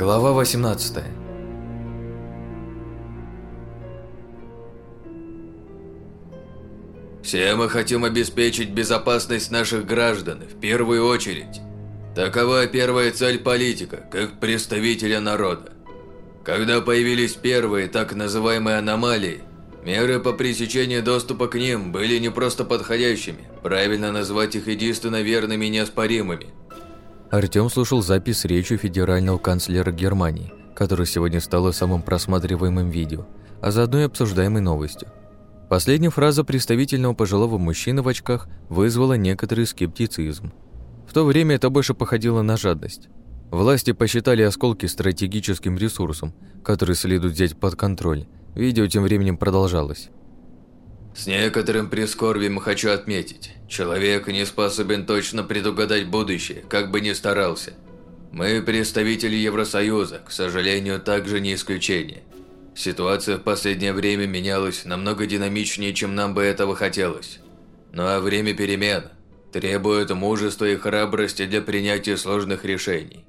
Глава 18 Все мы хотим обеспечить безопасность наших граждан в первую очередь. Такова первая цель политика, как представителя народа. Когда появились первые так называемые аномалии, меры по пресечению доступа к ним были не просто подходящими, правильно назвать их единственно верными и неоспоримыми – Артём слушал запись речи федерального канцлера Германии, которая сегодня стала самым просматриваемым видео, а заодно и обсуждаемой новостью. Последняя фраза представительного пожилого мужчины в очках вызвала некоторый скептицизм. В то время это больше походило на жадность. Власти посчитали осколки стратегическим ресурсом, который следует взять под контроль. Видео тем временем продолжалось. С некоторым прискорбием хочу отметить, человек не способен точно предугадать будущее, как бы ни старался. Мы, представители Евросоюза, к сожалению, также не исключение. Ситуация в последнее время менялась намного динамичнее, чем нам бы этого хотелось. Но ну, а время перемен требует мужества и храбрости для принятия сложных решений.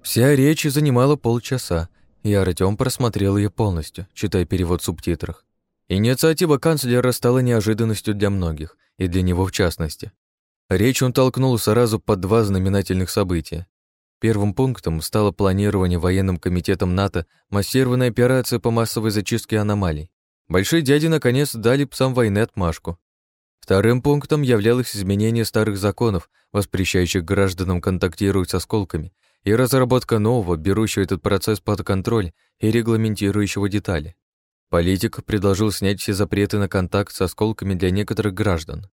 Вся речь занимала полчаса, и Артём просмотрел ее полностью, читая перевод субтитрах. Инициатива канцлера стала неожиданностью для многих, и для него в частности. Речь он толкнул сразу под два знаменательных события. Первым пунктом стало планирование военным комитетом НАТО массированной операции по массовой зачистке аномалий. Большие дяди наконец дали псам войны отмашку. Вторым пунктом являлось изменение старых законов, воспрещающих гражданам контактировать с осколками, и разработка нового, берущего этот процесс под контроль и регламентирующего детали. Политик предложил снять все запреты на контакт с осколками для некоторых граждан.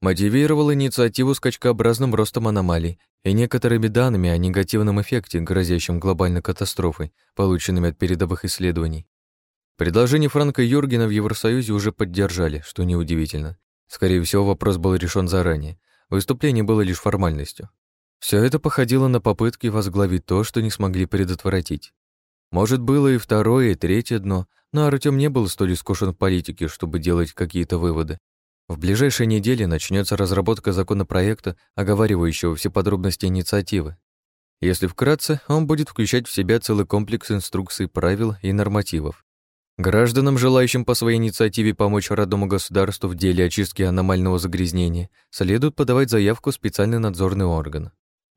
Мотивировал инициативу скачкообразным ростом аномалий и некоторыми данными о негативном эффекте, грозящем глобальной катастрофой, полученными от передовых исследований. Предложение Франка Юргена в Евросоюзе уже поддержали, что неудивительно. Скорее всего, вопрос был решен заранее. Выступление было лишь формальностью. Все это походило на попытки возглавить то, что не смогли предотвратить. Может, было и второе, и третье дно, но Артём не был столь искушен в политике, чтобы делать какие-то выводы. В ближайшей неделе начнется разработка законопроекта, оговаривающего все подробности инициативы. Если вкратце, он будет включать в себя целый комплекс инструкций, правил и нормативов. Гражданам, желающим по своей инициативе помочь родному государству в деле очистки аномального загрязнения, следует подавать заявку в специальный надзорный орган.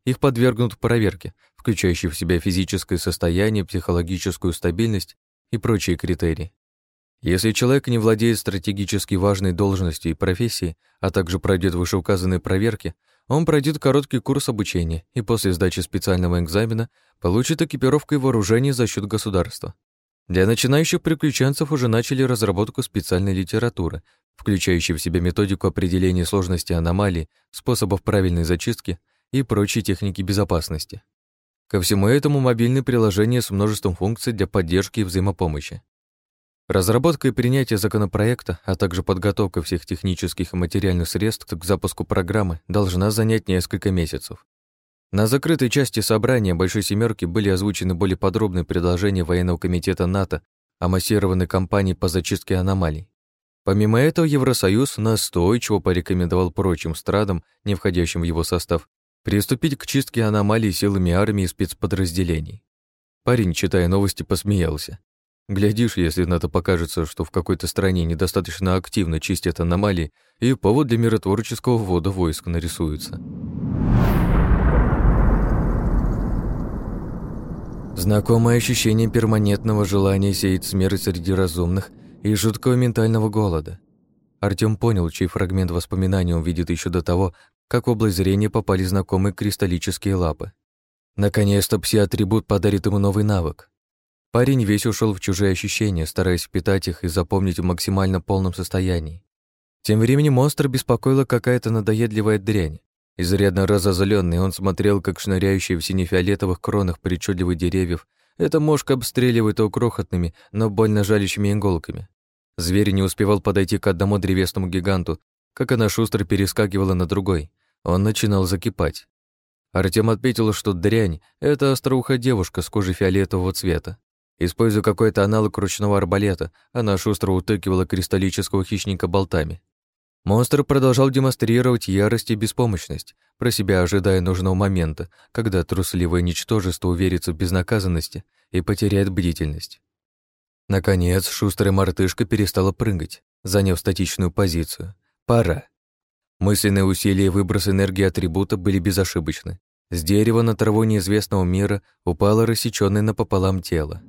Их подвергнут проверке, включающей в себя физическое состояние, психологическую стабильность и прочие критерии. Если человек не владеет стратегически важной должностью и профессией, а также пройдет вышеуказанные проверки, он пройдет короткий курс обучения и после сдачи специального экзамена получит экипировку и вооружение за счет государства. Для начинающих приключенцев уже начали разработку специальной литературы, включающей в себя методику определения сложности аномалий, способов правильной зачистки – и прочие техники безопасности. Ко всему этому мобильные приложения с множеством функций для поддержки и взаимопомощи. Разработка и принятие законопроекта, а также подготовка всех технических и материальных средств к запуску программы должна занять несколько месяцев. На закрытой части собрания Большой Семерки были озвучены более подробные предложения Военного комитета НАТО о массированной кампании по зачистке аномалий. Помимо этого, Евросоюз настойчиво порекомендовал прочим страдам, не входящим в его состав, приступить к чистке аномалий силами армии и спецподразделений. Парень, читая новости, посмеялся. Глядишь, если на НАТО покажется, что в какой-то стране недостаточно активно чистят аномалии, и повод для миротворческого ввода войск нарисуется. Знакомое ощущение перманентного желания сеять смерть среди разумных и жуткого ментального голода. Артём понял, чей фрагмент воспоминаний он видит еще до того, как в область зрения попали знакомые кристаллические лапы. Наконец-то пси-атрибут подарит ему новый навык. Парень весь ушел в чужие ощущения, стараясь впитать их и запомнить в максимально полном состоянии. Тем временем монстр беспокоила какая-то надоедливая дрянь. Изрядно разозлённый, он смотрел, как шныряющие в сине-фиолетовых кронах причудливых деревьев эта мошка обстреливает его крохотными, но больно жалящими иголками. Зверь не успевал подойти к одному древесному гиганту, как она шустро перескакивала на другой, он начинал закипать. Артем отметил, что дрянь — это остроухая девушка с кожей фиолетового цвета. Используя какой-то аналог ручного арбалета, она шустро утыкивала кристаллического хищника болтами. Монстр продолжал демонстрировать ярость и беспомощность, про себя ожидая нужного момента, когда трусливое ничтожество уверится в безнаказанности и потеряет бдительность. Наконец, шустрая мартышка перестала прыгать, заняв статичную позицию. Пора. Мысленные усилия и выброс энергии атрибута были безошибочны. С дерева на траву неизвестного мира упало рассечённое напополам тело.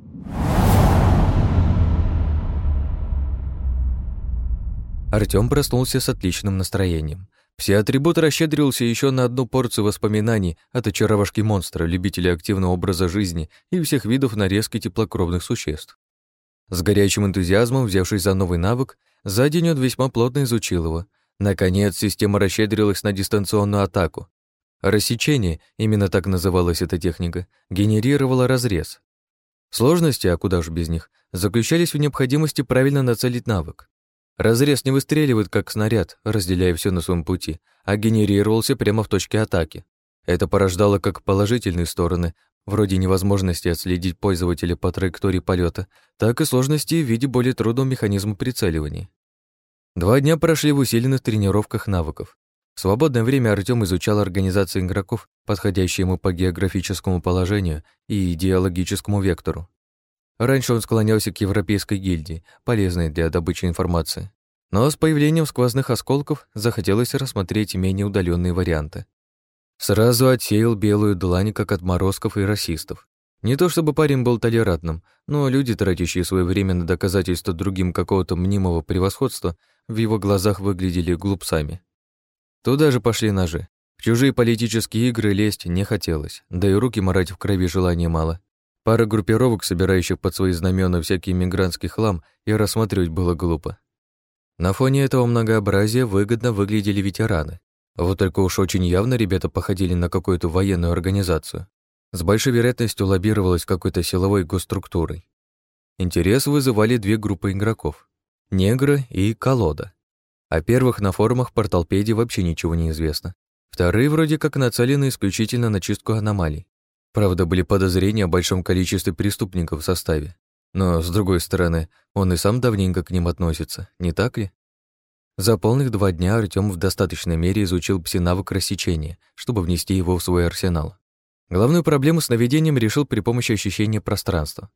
Артём проснулся с отличным настроением. Все атрибут расщедрился ещё на одну порцию воспоминаний от очаровашки монстра, любителя активного образа жизни и всех видов нарезки теплокровных существ. С горячим энтузиазмом, взявшись за новый навык, за день он весьма плотно изучил его. Наконец, система расщедрилась на дистанционную атаку. Рассечение, именно так называлась эта техника, генерировала разрез. Сложности, а куда же без них, заключались в необходимости правильно нацелить навык. Разрез не выстреливает как снаряд, разделяя все на своем пути, а генерировался прямо в точке атаки. Это порождало как положительные стороны, вроде невозможности отследить пользователя по траектории полета, так и сложности в виде более трудного механизма прицеливания. Два дня прошли в усиленных тренировках навыков. В свободное время Артём изучал организации игроков, подходящие ему по географическому положению и идеологическому вектору. Раньше он склонялся к Европейской гильдии, полезной для добычи информации. Но с появлением сквозных осколков захотелось рассмотреть менее удаленные варианты. Сразу отсеял белую длань как отморозков и расистов. Не то чтобы парень был толерантным, но люди, тратящие свое время на доказательство другим какого-то мнимого превосходства, в его глазах выглядели глупцами. Туда же пошли ножи. В чужие политические игры лезть не хотелось, да и руки морать в крови желания мало. Пара группировок, собирающих под свои знамена всякий мигрантский хлам, и рассматривать было глупо. На фоне этого многообразия выгодно выглядели ветераны. Вот только уж очень явно ребята походили на какую-то военную организацию. С большой вероятностью лоббировалась какой-то силовой госструктурой. Интерес вызывали две группы игроков — негры и колода. О первых на форумах порталпеди вообще ничего не известно. Вторые вроде как нацелены исключительно на чистку аномалий. Правда, были подозрения о большом количестве преступников в составе. Но, с другой стороны, он и сам давненько к ним относится, не так ли? За полных два дня Артём в достаточной мере изучил псинавык рассечения, чтобы внести его в свой арсенал. Главную проблему с наведением решил при помощи ощущения пространства.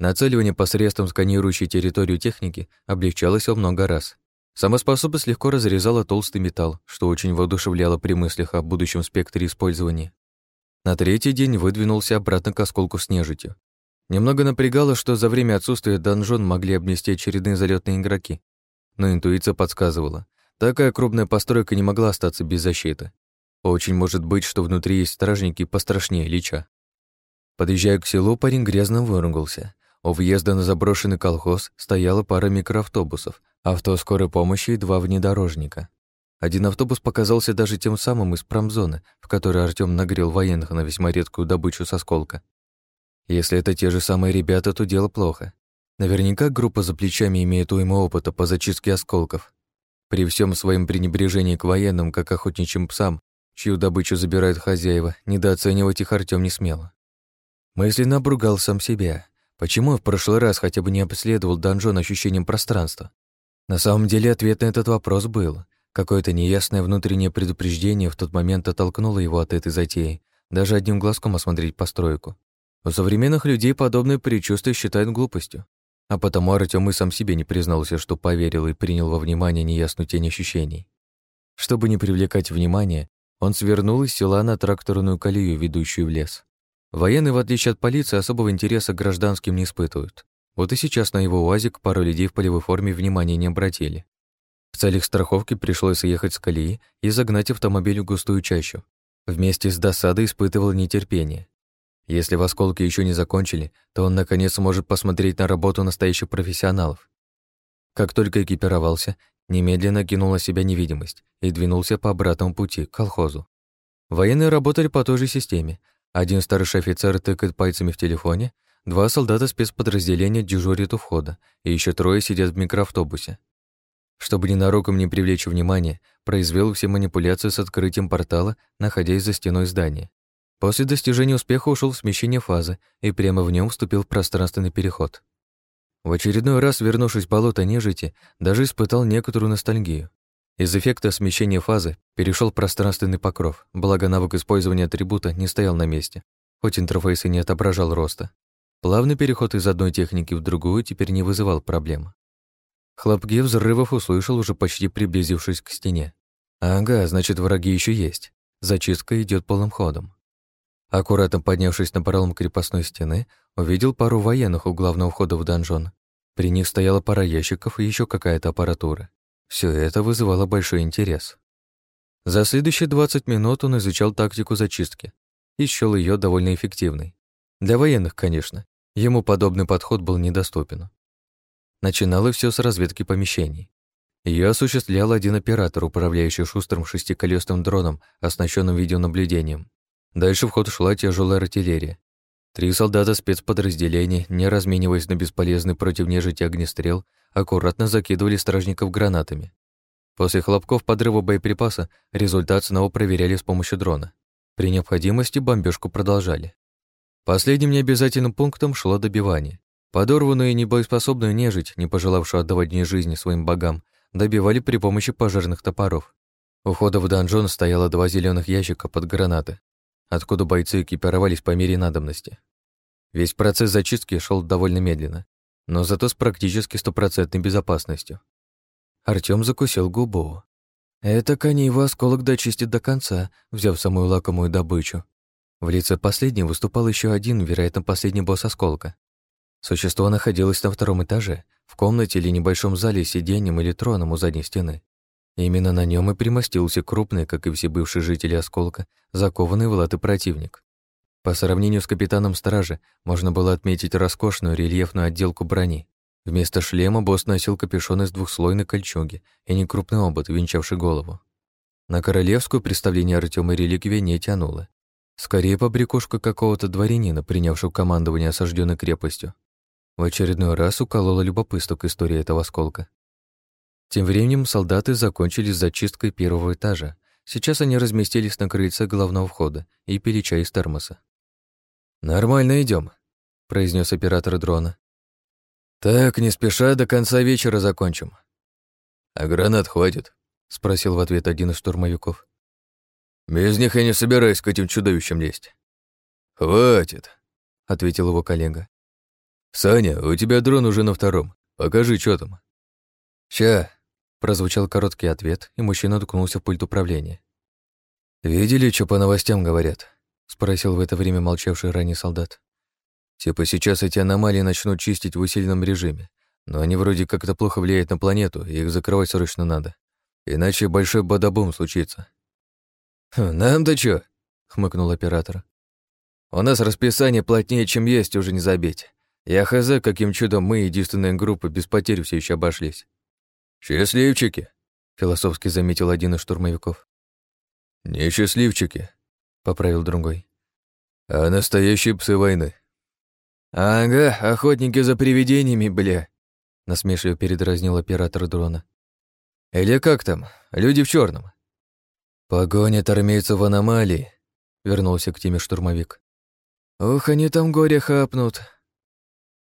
Нацеливание посредством сканирующей территорию техники облегчалось во много раз. Сама способность легко разрезала толстый металл, что очень воодушевляло при мыслях о будущем спектре использования. На третий день выдвинулся обратно к осколку с нежитью. Немного напрягало, что за время отсутствия донжон могли обнести очередные залетные игроки, но интуиция подсказывала. Такая крупная постройка не могла остаться без защиты. Очень может быть, что внутри есть стражники пострашнее Лича. Подъезжая к селу, парень грязно выругался. У въезда на заброшенный колхоз стояла пара микроавтобусов, авто скорой помощи и два внедорожника. Один автобус показался даже тем самым из промзоны, в которой Артём нагрел военных на весьма редкую добычу сосколка. Если это те же самые ребята, то дело плохо. Наверняка группа за плечами имеет уйму опыта по зачистке осколков. При всем своем пренебрежении к военным, как охотничьим псам, чью добычу забирают хозяева, недооценивать их Артём не смело. Мысленно обругал сам себя. Почему в прошлый раз хотя бы не обследовал донжон ощущением пространства? На самом деле ответ на этот вопрос был. Какое-то неясное внутреннее предупреждение в тот момент оттолкнуло его от этой затеи, даже одним глазком осмотреть постройку. У современных людей подобное предчувствие считают глупостью. А потому Артём и сам себе не признался, что поверил и принял во внимание неясную тень ощущений. Чтобы не привлекать внимания, он свернул из села на тракторную колею, ведущую в лес. Военные, в отличие от полиции, особого интереса к гражданским не испытывают. Вот и сейчас на его УАЗик пару людей в полевой форме внимания не обратили. В целях страховки пришлось ехать с колеи и загнать автомобиль в густую чащу. Вместе с досадой испытывал нетерпение. Если восколки еще не закончили, то он наконец сможет посмотреть на работу настоящих профессионалов. Как только экипировался, немедленно кинул на себя невидимость и двинулся по обратному пути, к колхозу. Военные работали по той же системе. Один старший офицер тыкает пальцами в телефоне, два солдата спецподразделения дежурят у входа, и еще трое сидят в микроавтобусе. Чтобы ненароком не привлечь внимания, произвел все манипуляции с открытием портала, находясь за стеной здания. После достижения успеха ушел в смещение фазы и прямо в нем вступил в пространственный переход. В очередной раз, вернувшись в болото нежити, даже испытал некоторую ностальгию. Из эффекта смещения фазы перешел пространственный покров, благо навык использования атрибута не стоял на месте, хоть интерфейс и не отображал роста. Плавный переход из одной техники в другую теперь не вызывал проблем. Хлопки взрывов услышал, уже почти приблизившись к стене. «Ага, значит, враги еще есть. Зачистка идет полным ходом». Аккуратно поднявшись на пролом крепостной стены, увидел пару военных у главного входа в донжон. При них стояла пара ящиков и еще какая-то аппаратура. Все это вызывало большой интерес. За следующие 20 минут он изучал тактику зачистки и счёл ее довольно эффективной. Для военных, конечно. Ему подобный подход был недоступен. Начиналось все с разведки помещений. Ее осуществлял один оператор, управляющий шустрым шестиколесным дроном, оснащенным видеонаблюдением. Дальше в ход шла тяжелая артиллерия. Три солдата спецподразделений, не размениваясь на бесполезный против нежити огнестрел, аккуратно закидывали стражников гранатами. После хлопков подрыва боеприпаса результат снова проверяли с помощью дрона. При необходимости бомбежку продолжали. Последним необязательным пунктом шло добивание. Подорванную и небоеспособную нежить, не пожелавшую отдавать дни жизни своим богам, добивали при помощи пожарных топоров. У входа в донжон стояло два зеленых ящика под гранаты откуда бойцы экипировались по мере надобности. Весь процесс зачистки шел довольно медленно, но зато с практически стопроцентной безопасностью. Артём закусил губу. Это Каниева осколок дочистит до конца, взяв самую лакомую добычу. В лице последней выступал еще один, вероятно, последний босс осколка. Существо находилось на втором этаже, в комнате или небольшом зале с сиденьем или троном у задней стены. Именно на нем и примостился крупный, как и все бывшие жители осколка, закованный в латы противник. По сравнению с капитаном стражи, можно было отметить роскошную рельефную отделку брони. Вместо шлема босс носил капюшон из двухслойной кольчуги и некрупный обод, венчавший голову. На королевскую представление Артема реликвии не тянуло. Скорее, побрякушка какого-то дворянина, принявшего командование осажденной крепостью. В очередной раз уколола любопытство к истории этого осколка. Тем временем солдаты закончили с зачисткой первого этажа. Сейчас они разместились на крыльце главного входа и пили чай из термоса. «Нормально идем, произнес оператор дрона. «Так, не спеша, до конца вечера закончим». «А гранат хватит?» — спросил в ответ один из штурмовиков. «Без них я не собираюсь к этим чудовищам лезть». «Хватит», — ответил его коллега. «Саня, у тебя дрон уже на втором. Покажи, что там». «Ща», Прозвучал короткий ответ, и мужчина ткнулся в пульт управления. «Видели, что по новостям говорят?» — спросил в это время молчавший ранее солдат. «Типа сейчас эти аномалии начнут чистить в усиленном режиме, но они вроде как-то плохо влияют на планету, и их закрывать срочно надо. Иначе большой бадабум случится». «Хм, «Нам-то чё?» — хмыкнул оператор. «У нас расписание плотнее, чем есть, уже не забить. Я хз, каким чудом мы, единственная группа, без потерь все еще обошлись. «Счастливчики!» — философски заметил один из штурмовиков. «Не счастливчики», — поправил другой. «А настоящие псы войны». «Ага, охотники за привидениями, бля», — насмешливо передразнил оператор дрона. «Или как там? Люди в черном. «Погонят армейцев в аномалии», — вернулся к теме штурмовик. «Ух, они там горе хапнут».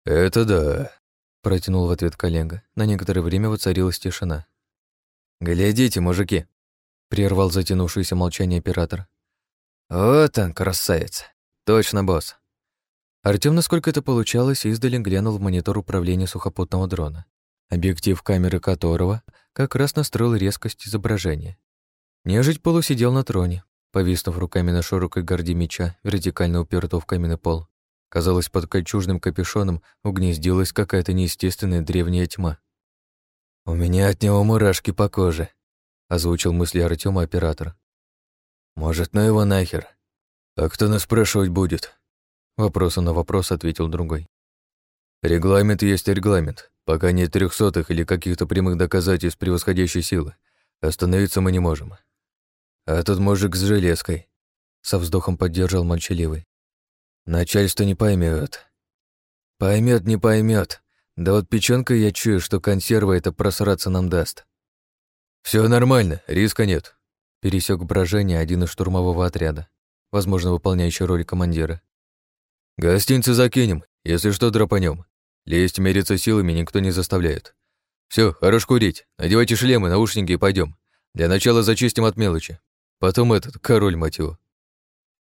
«Это да», Протянул в ответ коллега. На некоторое время воцарилась тишина. «Глядите, мужики!» — прервал затянувшееся молчание оператор. «Вот он, красавец! Точно, босс!» Артём, насколько это получалось, издали глянул в монитор управления сухопутного дрона, объектив камеры которого как раз настроил резкость изображения. Нежить полусидел на троне, повиснув руками на широкой горде меча, вертикально упертого в каменный пол. Казалось, под кольчужным капюшоном угнездилась какая-то неестественная древняя тьма. «У меня от него мурашки по коже», — озвучил мысли Артема оператор. «Может, ну его нахер. А кто нас спрашивать будет?» Вопросу на вопрос ответил другой. «Регламент есть регламент. Пока нет трехсотых или каких-то прямых доказательств превосходящей силы, остановиться мы не можем. А тут мужик с железкой», — со вздохом поддержал молчаливый. Начальство не поймет. Поймет, не поймет. Да вот печенка я чую, что консерва это просраться нам даст. Все нормально, риска нет. Пересек брожение один из штурмового отряда, возможно, выполняющий роль командира. Гостинцы закинем, если что, драпанем. Лезть мериться силами никто не заставляет. Все, хорош курить. Надевайте шлемы, наушники и пойдем. Для начала зачистим от мелочи. Потом этот, король, мать его.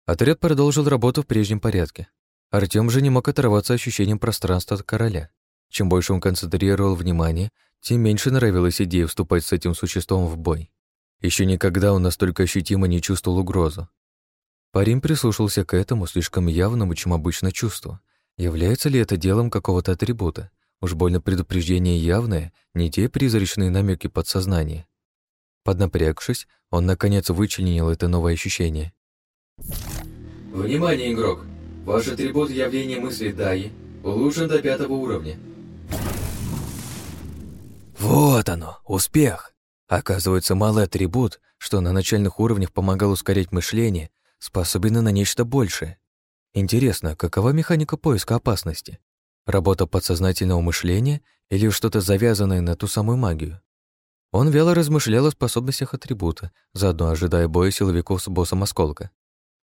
Отряд продолжил работу в прежнем порядке. Артём же не мог оторваться ощущением пространства от короля. Чем больше он концентрировал внимание, тем меньше нравилась идея вступать с этим существом в бой. Еще никогда он настолько ощутимо не чувствовал угрозу. Парень прислушался к этому слишком явному, чем обычно чувству. Является ли это делом какого-то атрибута? Уж больно предупреждение явное, не те призрачные намеки подсознания. Поднапрягшись, он наконец вычленил это новое ощущение. Внимание, игрок! Ваш атрибут явления мысли Дайи улучшен до пятого уровня. Вот оно, успех! Оказывается, малый атрибут, что на начальных уровнях помогал ускорять мышление, способен на нечто большее. Интересно, какова механика поиска опасности? Работа подсознательного мышления или что-то завязанное на ту самую магию? Он вяло размышлял о способностях атрибута, заодно ожидая боя силовиков с боссом осколка.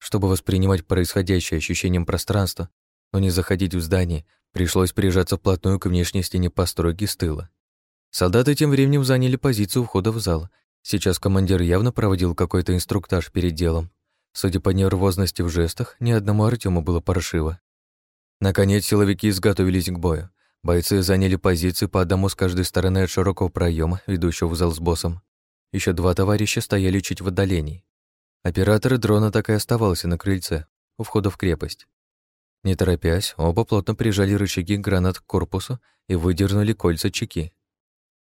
Чтобы воспринимать происходящее ощущением пространства, но не заходить в здание, пришлось прижаться вплотную к внешней стене постройки с тыла. Солдаты тем временем заняли позицию входа в зал. Сейчас командир явно проводил какой-то инструктаж перед делом. Судя по нервозности в жестах, ни одному Артему было паршиво. Наконец силовики изготовились к бою. Бойцы заняли позиции по одному с каждой стороны от широкого проема, ведущего в зал с боссом. Еще два товарища стояли чуть в отдалении. Оператор дрона так и оставался на крыльце, у входа в крепость. Не торопясь, оба плотно прижали рычаги гранат к корпусу и выдернули кольца чеки.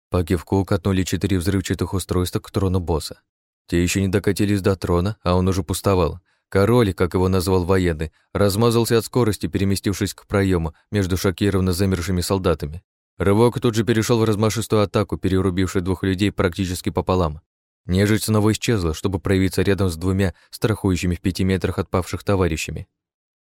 По кивку катнули четыре взрывчатых устройства к трону босса. Те еще не докатились до трона, а он уже пустовал. Король, как его назвал военный, размазался от скорости, переместившись к проему между шокированно замершими солдатами. Рывок тут же перешел в размашистую атаку, перерубивший двух людей практически пополам. Нежить снова исчезла, чтобы проявиться рядом с двумя страхующими в пяти метрах отпавших товарищами.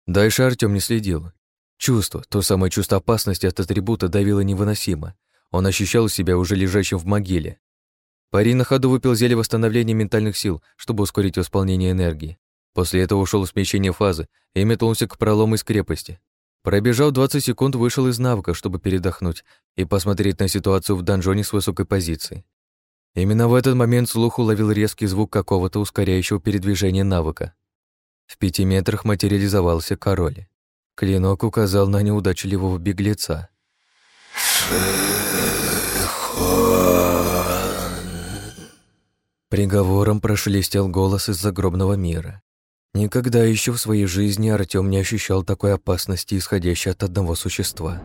Дальше Артём не следил. Чувство, то самое чувство опасности от атрибута давило невыносимо. Он ощущал себя уже лежащим в могиле. Парень на ходу выпил зелье восстановления ментальных сил, чтобы ускорить восполнение энергии. После этого ушел в смещение фазы и метнулся к пролому из крепости. Пробежав 20 секунд, вышел из навыка, чтобы передохнуть и посмотреть на ситуацию в донжоне с высокой позиции. Именно в этот момент слух уловил резкий звук какого-то ускоряющего передвижения навыка. В пяти метрах материализовался король. Клинок указал на неудачливого беглеца. Приговором прошелестел голос из загробного мира. Никогда еще в своей жизни Артем не ощущал такой опасности, исходящей от одного существа.